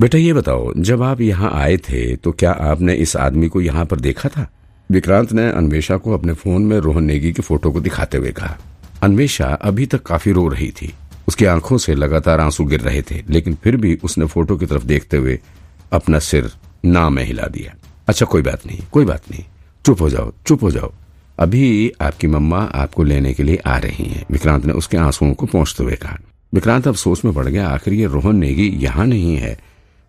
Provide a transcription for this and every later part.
बेटा ये बताओ, जब आप यहाँ आए थे तो क्या आपने इस आदमी को यहाँ पर देखा था? विक्रांत ने अन्वेषा को अपने फ़ोन में रोहन नेगी की फ़ोटो को दिखाते हुए कहा। अन्वेषा अभी तक काफ़ी रो रही थी। उसकी आँखों से लगातार आँसू गिर रहे थे, लेकिन फिर भी उसने फ़ोटो की तरफ़ देखते हुए अपना सिर ना में हिला दिया। अच्छा कोई बात नहीं, कोई बात नहीं। चुप हो जाओ, चुप हो जाओ। अभी आपकी मम्मा आपको लेने के लिए आ रही हैं। विक्रांत ने उसके आंसुओं को पहुँचते हुए कहा। विक्रांत अब सोच में पड़ गया, आखिर ये रोहन नेगी यहाँ नहीं है।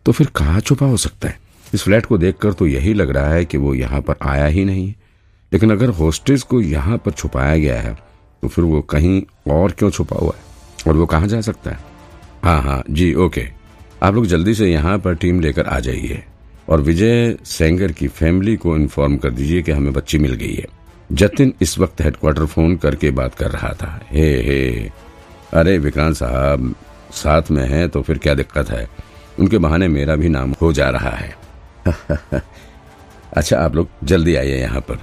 तो फिर कहाँ छुपा हो सकता है? इस फ्लैट को देखकर तो यही लग रहा है कि वो यहाँ पर आया ही नहीं। लेकिन अगर होस्टेज को यहाँ पर छुपाया गया है तो फिर वो कहीं और क्यों छुपा हुआ है? और वो कहाँ जा सकता है? हाँ हाँ जी, ओके। आप लोग जल्दी से यहाँ पर टीम लेकर आ जाइए और विजय सेंगर की फैमिली को इन्फॉर्म कर दीजिए कि हमें बच्ची मिल गई है। जतिन इस वक्त हेडक्वार्टर फ़ोन करके बात कर रहा था। हे हे, अरे, विक्रांत साहब, साथ में है तो फिर क्या दिक्कत है? उनके बहाने मेरा भी नाम हो जा रहा है। अच्छा आप लोग जल्दी आइए यहाँ पर।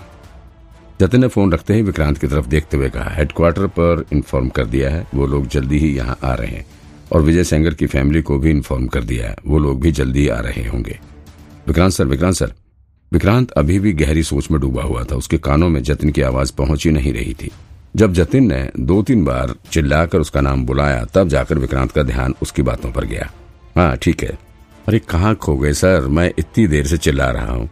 जतिन ने फ़ोन रखते ही विक्रांत की तरफ़ देखते हुए कहा, हेडक्वार्टर पर इन्फॉर्म कर दिया है, वो लोग जल्दी ही यहाँ आ रहे हैं। और विजय सेंगर की फैमिली को भी इन्फॉर्म कर दिया है, वो लोग भी जल्दी आ रहे होंगे। विक्रांत सर विक्रांत सर, विक्रांत अभी भी गहरी सोच में डूबा हुआ था, उसके कानों में जतिन की आवाज़ पहुँच नहीं रही थी। जब जतिन ने दो तीन बार चिल्लाकर उसका नाम बुलाया, तब जाकर विक्रांत का ध्यान उसकी बातों पर गया। हाँ ठीक है। अरे, कहाँ खो गए सर? मैं इतनी देर से चिल्ला रहा हूँ।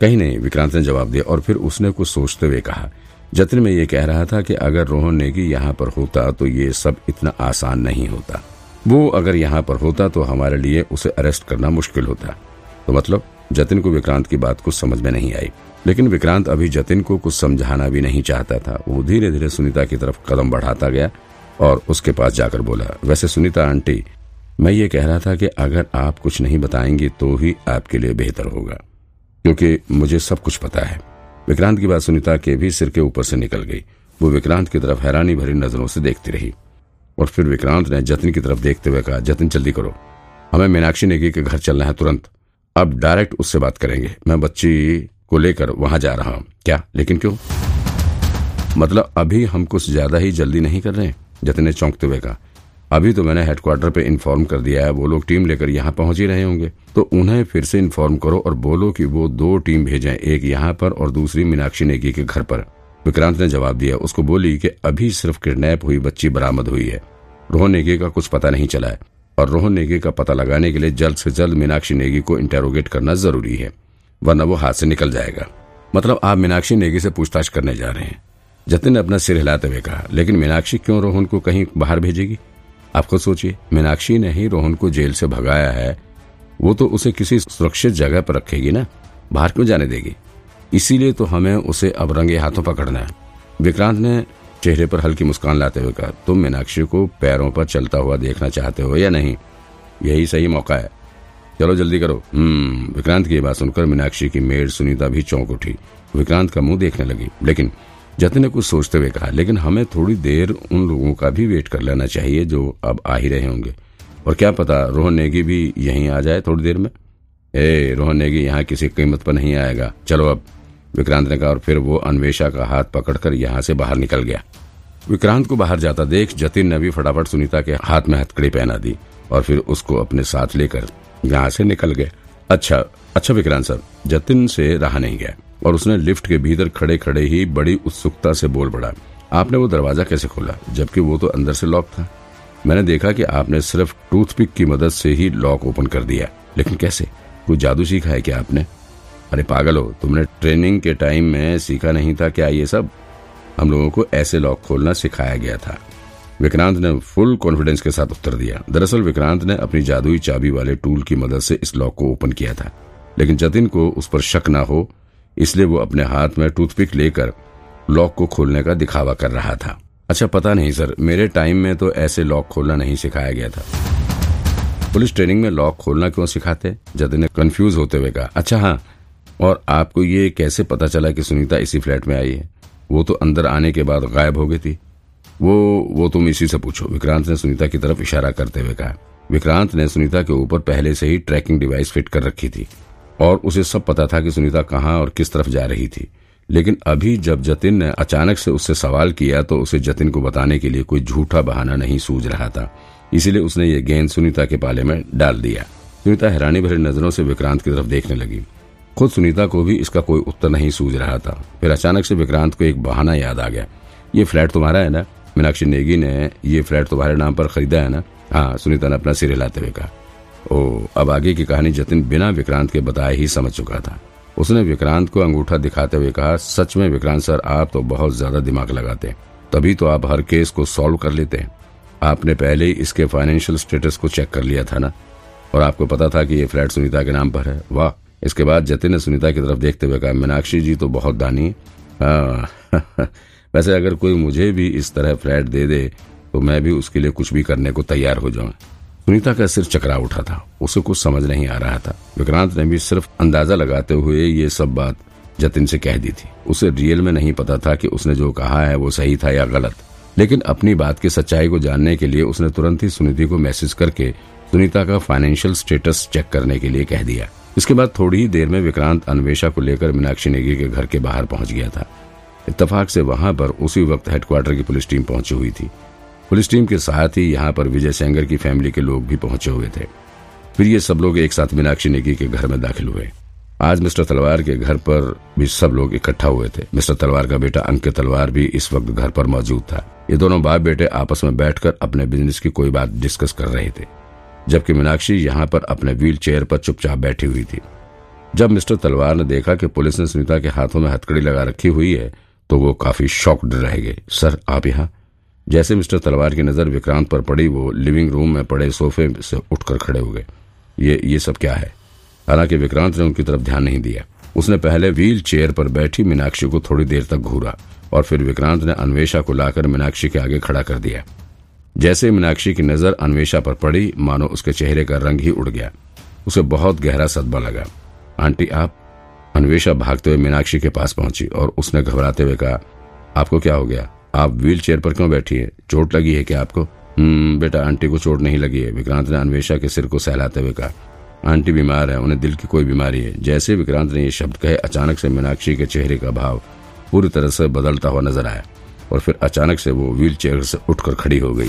कहीं नहीं, विक्रांत ने जवाब दिया और फिर उसने कुछ सोचते हुए कहा। जतिन में ये कह रहा था कि अगर रोहन नेगी यहाँ पर होता तो ये सब इतना आसान नहीं होता। वो अगर यहाँ पर होता तो हमारे लिए उसे अरेस्ट करना मुश्किल होता। तो मतलब जतिन को विक्रांत की बात कुछ समझ में नहीं आई। लेकिन विक्रांत अभी जतिन को कुछ समझाना भी नहीं चाहता था। वो धीरे धीरे सुनीता की तरफ़ कदम बढ़ाता गया और उसके पास जाकर बोला, वैसे सुनीता आंटी मैं ये कह रहा था कि अगर आप कुछ नहीं बताएँगे तो ही आपके लिए बेहतर होगा, क्योंकि मुझे सब कुछ पता है। विक्रांत की बात सुनीता के भी सिर के ऊपर से निकल गई। वो विक्रांत की तरफ़ हैरानी भरी नज़रों से देखती रही। और फिर विक्रांत ने जतिन की तरफ़ देखते हुए कहा, जतिन, जल्दी करो। हमें मीनाक्षी नेगी के घर चलना है तुरंत। अब डायरेक्ट उससे बात करेंगे। मैं बच्ची को लेकर वहाँ जा रहा हूँ। क्या? लेकिन क्यों? मतलब अभी हम कुछ ज़्यादा ही जल्दी नहीं कर रहे जतिन ने चौंकते हुए कहा। अभी तो मैंने हेडक्वार्टर पे इन्फॉर्म कर दिया है, वो लोग टीम लेकर यहाँ पहुँच ही रहे होंगे। तो उन्हें फिर से इन्फॉर्म करो और बोलो कि वो दो टीम भेजें, एक यहाँ पर और दूसरी मीनाक्षी नेगी के घर पर। विक्रांत ने जवाब दिया, उसको बोली कि अभी सिर्फ़ किडनैप हुई बच्ची बरामद हुई है। रोहन नेगी का कुछ पता नहीं चला है और रोहन नेगी का पता लगाने के लिए जल्द से जल्द मीनाक्षी नेगी को इंटेरोगेट करना ज़रूरी है, वरना वो हाथ से निकल जाएगा। मतलब आप मीनाक्षी नेगी से पूछताछ करने जा रहे हैं। जतिन ने अपना सिर हिलाते हुए कहा, लेकिन मीनाक्षी क्यों रोहन को कहीं बाहर भेजेगी? आप खुद सोचिए, मीनाक्षी ने ही रोहन को जेल से भगाया है। वो तो उसे किसी सुरक्षित जगह पर रखेगी ना? बाहर क्यों जाने देगी? इसीलिए तो हमें उसे अब रंगे हाथों पकड़ना है। विक्रांत ने चेहरे पर हल्की मुस्कान लाते हुए कहा, तुम मीनाक्षी को पैरों पर चलता हुआ देखना चाहते हो या नहीं? यही सही मौका है। चलो जल्दी करो। हम्म विक्रांत की बात सुनकर मीनाक्षी की मेड सुनीता भी चौंक उठी। विक्रांत का मुँह देखने लगी, लेकिन जतिन ने कुछ सोचते हुए कहा, लेकिन हमें थोड़ी देर उन लोगों का भी वेट कर लेना चाहिए जो अब आ ही रहे होंगे। और क्या पता रोहन नेगी भी यहीं आ जाए थोड़ी देर में? ए, रोहन नेगी, यहाँ किसी कीमत पर नहीं आएगा। चलो अब। विक्रांत ने कहा, और फिर वो अन्वेषा का हाथ पकड़कर यहाँ से बाहर निकल गया। विक्रांत को बाहर जाता देख जतिन ने भी फटाफट सुनीता के हाथ में हथकड़ी पहना दी और फिर उसको अपने साथ लेकर यहाँ से निकल गए। अच्छा अच्छा विक्रांत सर, जतिन से रहा नहीं गया। और उसने लिफ्ट के भीतर खड़े खड़े ही बड़ी उत्सुकता से बोल पड़ा, आपने वो दरवाज़ा कैसे खोला? जबकि वो तो अंदर से लॉक था। मैंने देखा कि आपने सिर्फ़ टूथपिक की मदद से ही लॉक ओपन कर दिया। लेकिन कैसे? कोई जादू सीखा है क्या आपने? अरे पागल हो, तुमने ट्रेनिंग के टाइम में सीखा नहीं था क्या ये सब? हम लोगों को ऐसे लॉक खोलना सिखाया गया था। विक्रांत ने फुल कॉन्फिडेंस के साथ उत्तर दिया। दरअसल विक्रांत ने अपनी जादुई चाबी वाले टूल की मदद से इस लॉक को ओपन किया था। लेकिन जतिन को उस पर शक न हो इसलिए वो अपने हाथ में टूथपिक लेकर लॉक को खोलने का दिखावा कर रहा था। अच्छा पता नहीं, सर, मेरे टाइम में तो ऐसे लॉक खोलना नहीं सिखाया गया था। पुलिस ट्रेनिंग में लॉक खोलना क्यों सिखाते? जतिन ने कंफ्यूज होते हुए कहा। अच्छा हाँ और आपको ये कैसे पता चला कि सुनीता इसी फ्लैट में आई है? वो तो अंदर आने के बाद गायब हो गई थी। वो वो तुम इसी से पूछो, विक्रांत ने सुनीता की तरफ़ इशारा करते हुए कहा। विक्रांत ने सुनीता के ऊपर पहले से ही ट्रैकिंग डिवाइस फिट कर रखी थी। और उसे सब पता था कि सुनीता कहाँ और किस तरफ़ जा रही थी। लेकिन अभी जब जतिन ने अचानक से उससे सवाल किया तो उसे जतिन को बताने के लिए कोई झूठा बहाना नहीं सूझ रहा था। इसीलिए उसने ये गेंद सुनीता के पाले में डाल दिया। सुनीता हैरानी भरी नज़रों से विक्रांत की तरफ़ देखने लगी। खुद सुनीता को भी इसका कोई उत्तर नहीं सूझ रहा था। फिर अचानक से विक्रांत को एक बहाना याद आ गया। ये फ्लैट तुम्हारा है ना? मीनाक्षी नेगी ने ये फ्लैट तुम्हारे नाम पर खरीदा है ना? हाँ सुनीता ने अपना सिर हिलाते हुए कहा। ओ अब आगे की कहानी जतिन बिना विक्रांत के बताए ही समझ चुका था। उसने विक्रांत को अंगूठा दिखाते हुए कहा, सच में विक्रांत सर, आप तो बहुत ज़्यादा दिमाग लगाते तभी तो आप हर केस को सॉल्व कर लेते हैं। आपने पहले ही इसके फाइनेंशियल स्टेटस को चेक कर लिया था ना? और आपको पता था कि ये फ्लैट सुनीता के नाम पर है। वाह, इसके बाद जतिन ने सुनीता की तरफ़ देखते हुए कहा, मीनाक्षी जी तो बहुत दानी हाँ। वैसे अगर कोई मुझे भी इस तरह फ्लैट दे दे तो मैं भी उसके लिए कुछ भी करने को तैयार हो जाऊँ। सुनीता का सिर चकरा उठा था। उसे कुछ समझ नहीं आ रहा था। विक्रांत ने भी सिर्फ़ अंदाज़ा लगाते हुए ये सब बात जतिन से कह दी थी। उसे रियल में नहीं पता था कि उसने जो कहा है वो सही था या गलत। लेकिन अपनी बात की सच्चाई को जानने के लिए उसने तुरंत ही सुनीति को मैसेज करके सुनीता का फाइनेंशियल स्टेटस चेक करने के लिए कह दिया। इसके बाद थोड़ी ही देर में विक्रांत अन्वेषा को लेकर मीनाक्षी नेगी के घर के बाहर पहुँच गया था। इतफाक से वहाँ पर उसी वक्त हेडक्वार्टर की पुलिस टीम पहुँची हुई थी। पुलिस टीम के साथ ही यहाँ पर विजय सेंगर की फैमिली के लोग भी पहुँचे हुए थे। फिर ये सब लोग एक साथ मीनाक्षी नेगी के घर में दाखिल हुए। आज मिस्टर तलवार के घर पर भी सब लोग इकट्ठा हुए थे। मिस्टर तलवार का बेटा अंकित तलवार भी इस वक्त घर पर मौजूद था। ये दोनों बाप बेटे आपस में बैठकर अपने बिज़नेस की कोई बात डिस्कस कर रहे थे, जबकि मीनाक्षी यहाँ पर अपने व्हील चेयर पर चुपचाप बैठी हुई थी। जब मिस्टर तलवार ने देखा कि पुलिस ने सुनीता के हाथों में हथकड़ी लगा रखी हुई है तो वो काफ़ी शॉक्ड रह गए। सर, आप यहाँ? जैसे मिस्टर तलवार की नज़र विक्रांत पर पड़ी, वो लिविंग रूम में पड़े सोफे से उठकर खड़े हो गए। ये ये सब क्या है? हालाँकि विक्रांत ने उनकी तरफ़ ध्यान नहीं दिया। उसने पहले व्हील चेयर पर बैठी मीनाक्षी को थोड़ी देर तक घूरा और फिर विक्रांत ने अन्वेषा को लाकर मीनाक्षी के आगे खड़ा कर दिया। जैसे मीनाक्षी की नज़र अन्वेषा पर पड़ी, मानो उसके चेहरे का रंग ही उड़ गया। उसे बहुत गहरा सदमा लगा। आंटी, आप? अन्वेषा भागते हुए मीनाक्षी के पास पहुँची और उसने घबराते हुए कहा, आपको क्या हो गया? आप व्हील चेयर पर क्यों बैठी है? चोट लगी है क्या आपको? हम्म बेटा, आंटी को चोट नहीं लगी है। विक्रांत ने अन्वेषा के सिर को सहलाते हुए कहा, आंटी बीमार है, उन्हें दिल की कोई बीमारी है। जैसे विक्रांत ने ये शब्द कहे, अचानक से मीनाक्षी के चेहरे का भाव पूरी तरह से बदलता हुआ नज़र आया और फिर अचानक से वो व्हील चेयर से उठकर खड़ी हो गई।